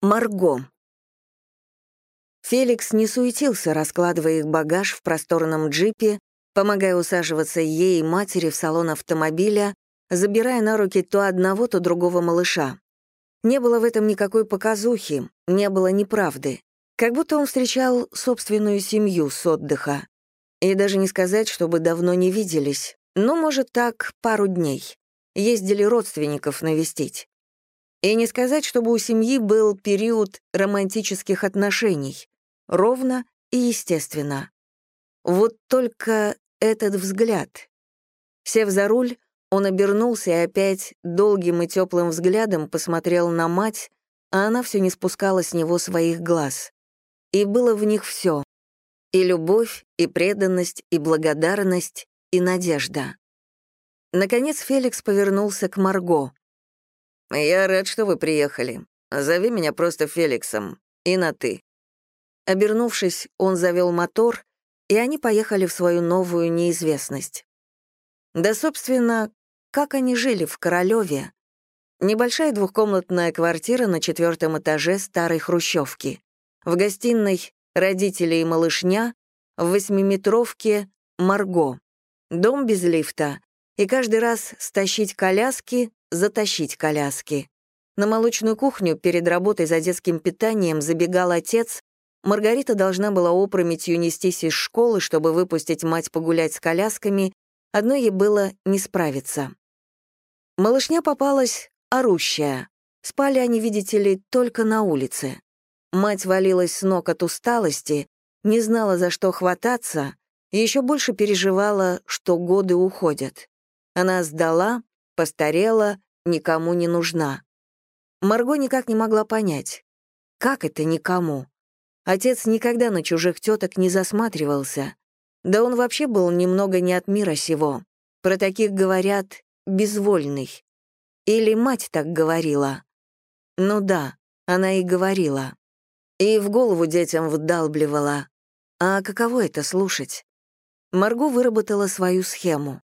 Марго. Феликс не суетился, раскладывая их багаж в просторном джипе, помогая усаживаться ей и матери в салон автомобиля, забирая на руки то одного, то другого малыша. Не было в этом никакой показухи, не было неправды. Как будто он встречал собственную семью с отдыха. И даже не сказать, чтобы давно не виделись. Ну, может, так, пару дней. Ездили родственников навестить. И не сказать, чтобы у семьи был период романтических отношений. Ровно и естественно. Вот только этот взгляд. Сев за руль, он обернулся и опять долгим и теплым взглядом посмотрел на мать, а она все не спускала с него своих глаз. И было в них все. И любовь, и преданность, и благодарность, и надежда. Наконец Феликс повернулся к Марго. «Я рад, что вы приехали. Зови меня просто Феликсом. И на «ты». Обернувшись, он завел мотор, и они поехали в свою новую неизвестность. Да, собственно, как они жили в Королёве? Небольшая двухкомнатная квартира на четвертом этаже старой хрущевки. В гостиной родители и малышня, в восьмиметровке Марго. Дом без лифта, и каждый раз стащить коляски, затащить коляски. На молочную кухню перед работой за детским питанием забегал отец. Маргарита должна была опрометью нестись из школы, чтобы выпустить мать погулять с колясками, одной ей было не справиться. Малышня попалась орущая. Спали они, видите ли, только на улице. Мать валилась с ног от усталости, не знала, за что хвататься, и еще больше переживала, что годы уходят. Она сдала, постарела, никому не нужна. Марго никак не могла понять, как это никому? Отец никогда на чужих теток не засматривался. Да он вообще был немного не от мира сего. Про таких говорят «безвольный». Или мать так говорила. Ну да, она и говорила. И в голову детям вдалбливала. А каково это слушать? Марго выработала свою схему.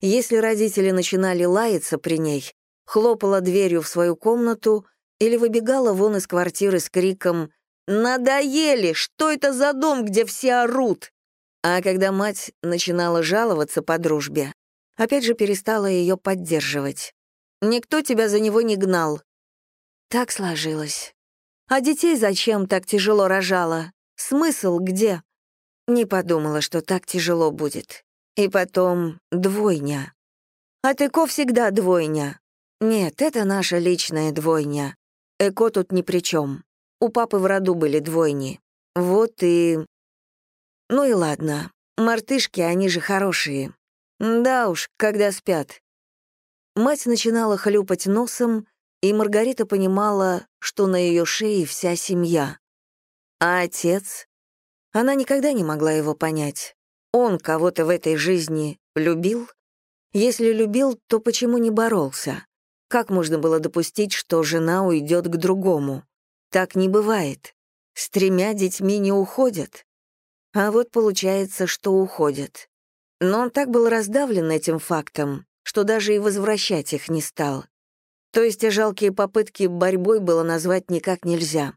Если родители начинали лаяться при ней, хлопала дверью в свою комнату или выбегала вон из квартиры с криком «Надоели! Что это за дом, где все орут?» А когда мать начинала жаловаться по дружбе, опять же перестала ее поддерживать. «Никто тебя за него не гнал». Так сложилось. А детей зачем так тяжело рожала? Смысл где? Не подумала, что так тяжело будет. И потом двойня. А Эко всегда двойня. Нет, это наша личная двойня. Эко тут ни при чем. У папы в роду были двойни. Вот и... Ну и ладно. Мартышки, они же хорошие. Да уж, когда спят. Мать начинала хлюпать носом, и Маргарита понимала, что на ее шее вся семья. А отец? Она никогда не могла его понять. Он кого-то в этой жизни любил? Если любил, то почему не боролся? Как можно было допустить, что жена уйдет к другому? Так не бывает. С тремя детьми не уходят. А вот получается, что уходят. Но он так был раздавлен этим фактом, что даже и возвращать их не стал. То есть жалкие попытки борьбой было назвать никак нельзя.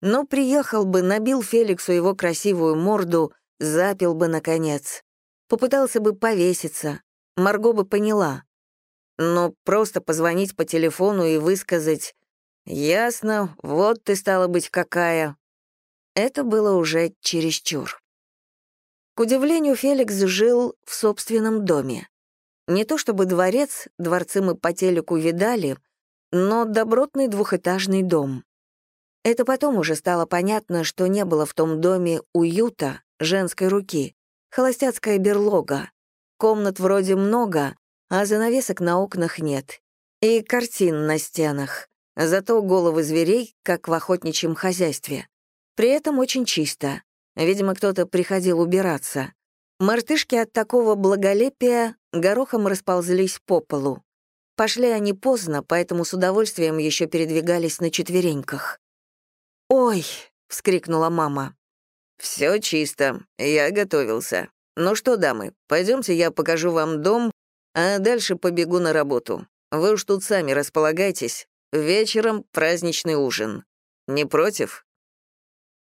Но приехал бы, набил Феликсу его красивую морду — запил бы, наконец. Попытался бы повеситься. Марго бы поняла. Но просто позвонить по телефону и высказать «Ясно, вот ты стала быть какая». Это было уже чересчур. К удивлению, Феликс жил в собственном доме. Не то чтобы дворец, дворцы мы по телеку видали, но добротный двухэтажный дом. Это потом уже стало понятно, что не было в том доме уюта, женской руки. Холостяцкая берлога. Комнат вроде много, а занавесок на окнах нет. И картин на стенах. Зато головы зверей, как в охотничьем хозяйстве. При этом очень чисто. Видимо, кто-то приходил убираться. Мартышки от такого благолепия горохом расползлись по полу. Пошли они поздно, поэтому с удовольствием еще передвигались на четвереньках. «Ой!» — вскрикнула мама. Все чисто, я готовился. Ну что, дамы, пойдемте, я покажу вам дом, а дальше побегу на работу. Вы уж тут сами располагайтесь. Вечером праздничный ужин». Не против?»